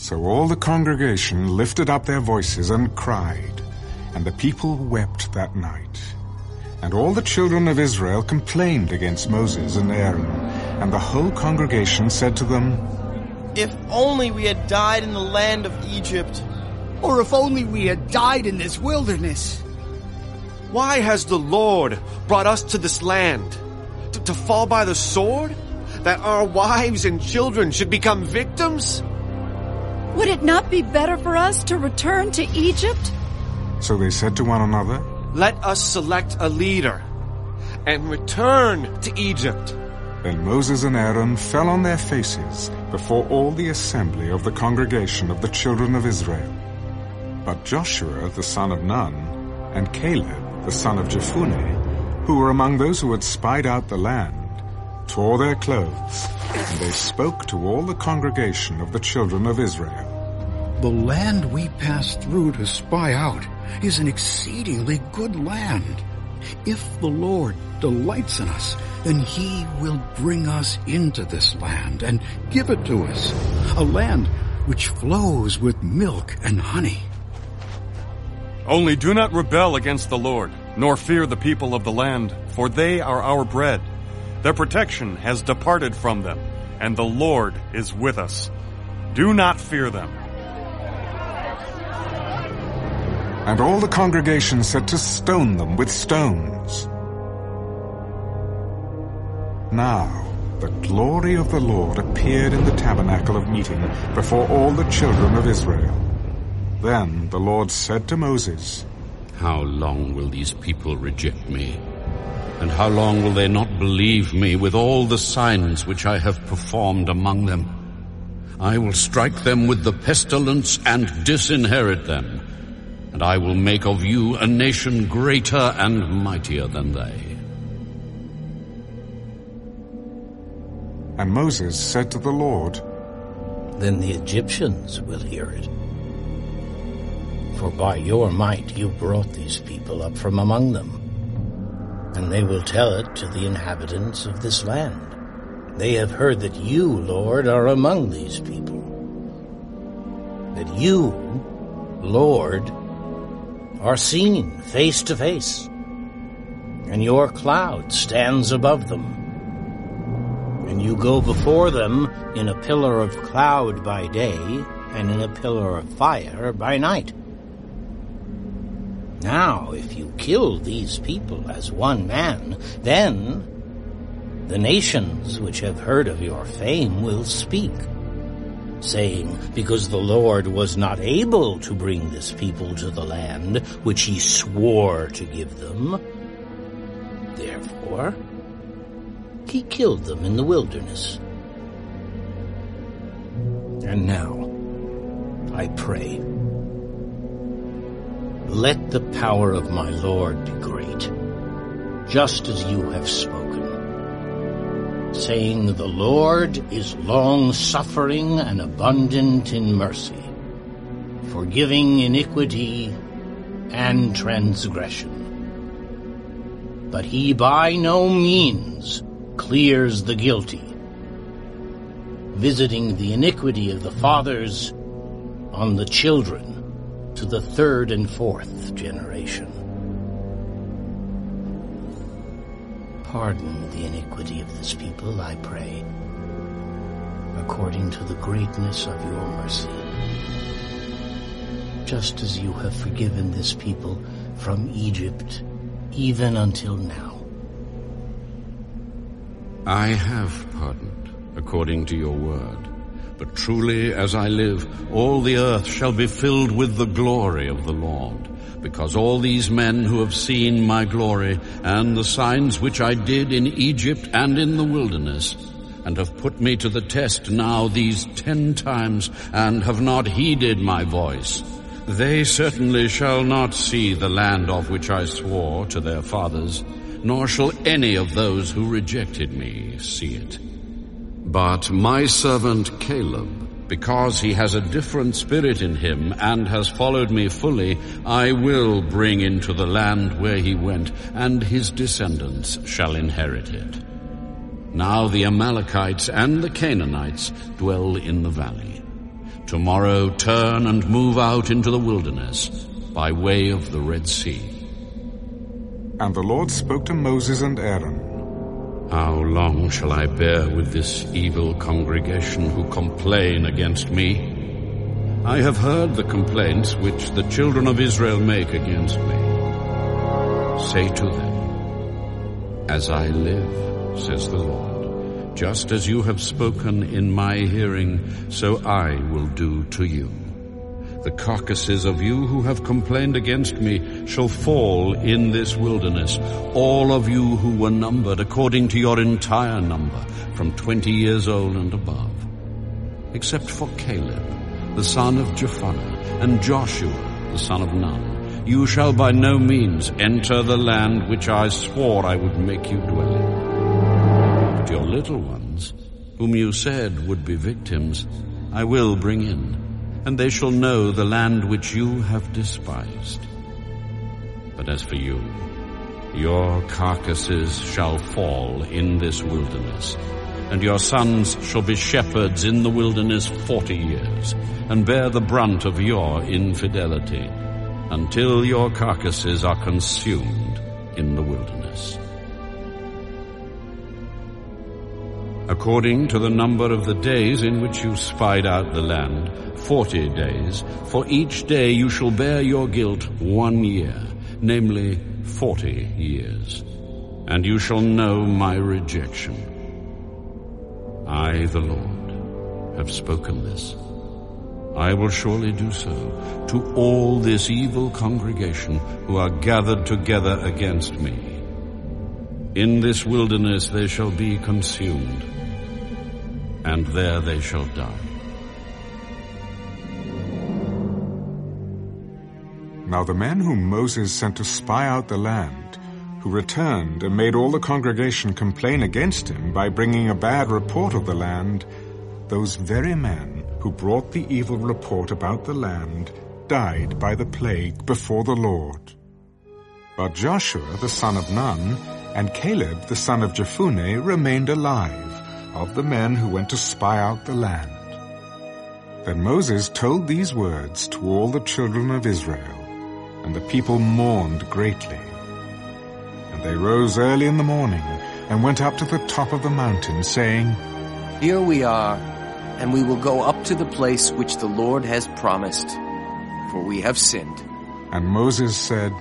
So all the congregation lifted up their voices and cried, and the people wept that night. And all the children of Israel complained against Moses and Aaron, and the whole congregation said to them, If only we had died in the land of Egypt. Or if only we had died in this wilderness. Why has the Lord brought us to this land? T- to fall by the sword? That our wives and children should become victims? Would it not be better for us to return to Egypt? So they said to one another, Let us select a leader and return to Egypt. Then Moses and Aaron fell on their faces before all the assembly of the congregation of the children of Israel. But Joshua the son of Nun and Caleb the son of Jephunneh, who were among those who had spied out the land, tore their clothes, and they spoke to all the congregation of the children of Israel. The land we pass through to spy out is an exceedingly good land. If the Lord delights in us, then he will bring us into this land and give it to us, a land which flows with milk and honey. Only do not rebel against the Lord, nor fear the people of the land, for they are our bread. Their protection has departed from them, and the Lord is with us. Do not fear them. And all the congregation said to stone them with stones. Now the glory of the Lord appeared in the tabernacle of meeting before all the children of Israel. Then the Lord said to Moses, How long will these people reject me? And how long will they not believe me with all the signs which I have performed among them? I will strike them with the pestilence and disinherit them, and I will make of you a nation greater and mightier than they. And Moses said to the Lord, Then the Egyptians will hear it. For by your might you brought these people up from among them, and they will tell it to the inhabitants of this land. They have heard that you, Lord, are among these people. That you, Lord, are seen face to face, and your cloud stands above them. And you go before them in a pillar of cloud by day, and in a pillar of fire by night. Now, if you kill these people as one man, then the nations which have heard of your fame will speak, saying, Because the Lord was not able to bring this people to the land which he swore to give them, therefore he killed them in the wilderness. And now, I pray, let the power of my Lord be great, just as you have spoken, saying, The Lord is long-suffering and abundant in mercy, forgiving iniquity and transgression. But he by no means clears the guilty, visiting the iniquity of the fathers on the children to the third and fourth generation. Pardon the iniquity of this people, I pray, according to the greatness of your mercy, just as you have forgiven this people from Egypt even until now. I have pardoned, according to your word. But truly, as I live, all the earth shall be filled with the glory of the Lord. Because all these men who have seen my glory, and the signs which I did in Egypt and in the wilderness, and have put me to the test now these ten times, and have not heeded my voice, they certainly shall not see the land of which I swore to their fathers, nor shall any of those who rejected me see it. But my servant Caleb, because he has a different spirit in him and has followed me fully, I will bring into the land where he went, and his descendants shall inherit it. Now the Amalekites and the Canaanites dwell in the valley. Tomorrow turn and move out into the wilderness by way of the Red Sea. And the Lord spoke to Moses and Aaron. How long shall I bear with this evil congregation who complain against me? I have heard the complaints which the children of Israel make against me. Say to them, As I live, says the Lord, just as you have spoken in my hearing, so I will do to you. The carcasses of you who have complained against me shall fall in this wilderness, all of you who were numbered according to your entire number, from twenty years old and above, except for Caleb, the son of Jephunneh, and Joshua, the son of Nun. You shall by no means enter the land which I swore I would make you dwell in. But your little ones, whom you said would be victims, I will bring in and they shall know the land which you have despised. But as for you, your carcasses shall fall in this wilderness, and your sons shall be shepherds in the wilderness forty years, and bear the brunt of your infidelity, until your carcasses are consumed in the wilderness. According to the number of the days in which you spied out the land, forty days. For each day you shall bear your guilt one year, namely forty years. And you shall know my rejection. I, the Lord, have spoken this. I will surely do so to all this evil congregation who are gathered together against me. In this wilderness they shall be consumed and there they shall die. Now the men whom Moses sent to spy out the land, who returned and made all the congregation complain against him by bringing a bad report of the land, those very men who brought the evil report about the land died by the plague before the Lord. But Joshua the son of Nun and Caleb the son of Jephunneh remained alive of the men who went to spy out the land. Then Moses told these words to all the children of Israel, and the people mourned greatly. And they rose early in the morning and went up to the top of the mountain, saying, Here we are, and we will go up to the place which the Lord has promised, for we have sinned. And Moses said,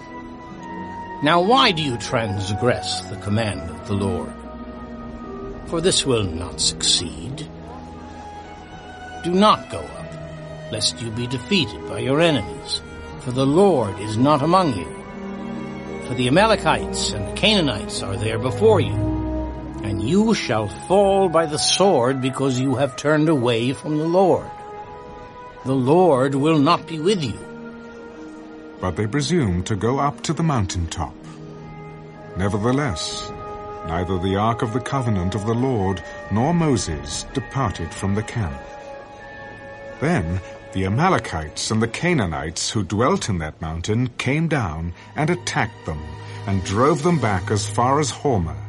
Now why do you transgress the command of the Lord? For this will not succeed. Do not go up, lest you be defeated by your enemies, for the Lord is not among you. For the Amalekites and Canaanites are there before you, and you shall fall by the sword because you have turned away from the Lord. The Lord will not be with you. But they presumed to go up to the mountain top. Nevertheless, Neither the ark of the covenant of the Lord nor Moses departed from the camp. Then the Amalekites and the Canaanites who dwelt in that mountain came down and attacked them and drove them back as far as Hormah